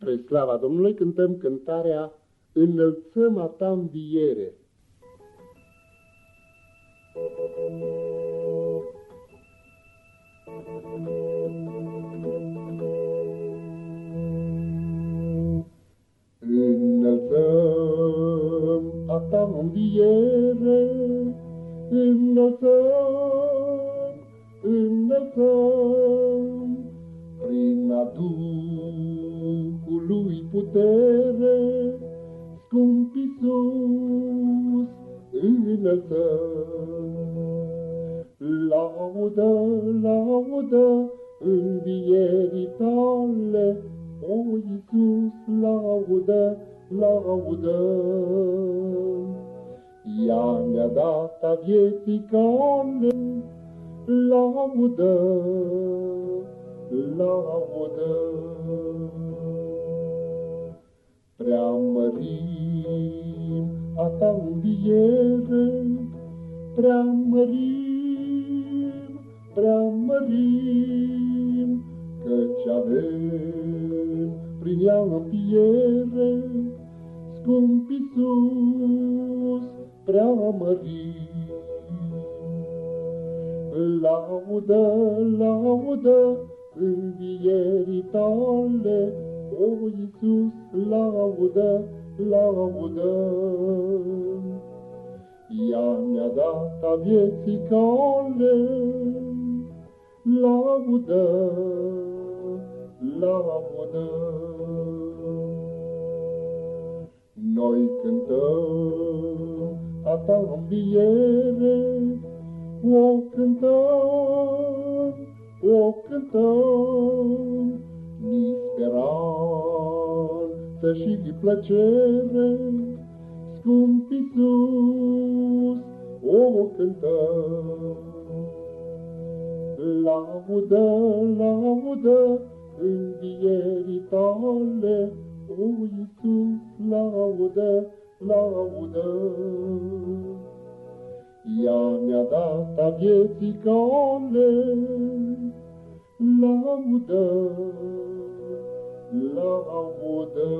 Spre slava Domnului cântăm cântarea Înălțăm a ta înviere. Înălțăm a ta înviere, înălțăm, înălțăm, putere, scump Iisus, înălțăm. Laudă, laudă, învierii tale, o Iisus, laudă, laudă. Ea mi-a dat a vieții cale, laudă, laudă. Ta înviere, prea mărim, prea mărim, căci avem prin ea înviere, scump Iisus, prea mărim. Laudă, laudă, învierii tale, o Iisus, laudă, laudă. Ea mi-a dat a vieții cale, laudă, laudă. Noi cântăm a ta înviere, o cântăm, o cântăm, ni speranță și plăcere, scump Iisus, Omul cântă. Laudă, laudă, învierii tale, O Iisus, laudă, laudă. Ea mi-a dat a vieții cale, laudă, laudă.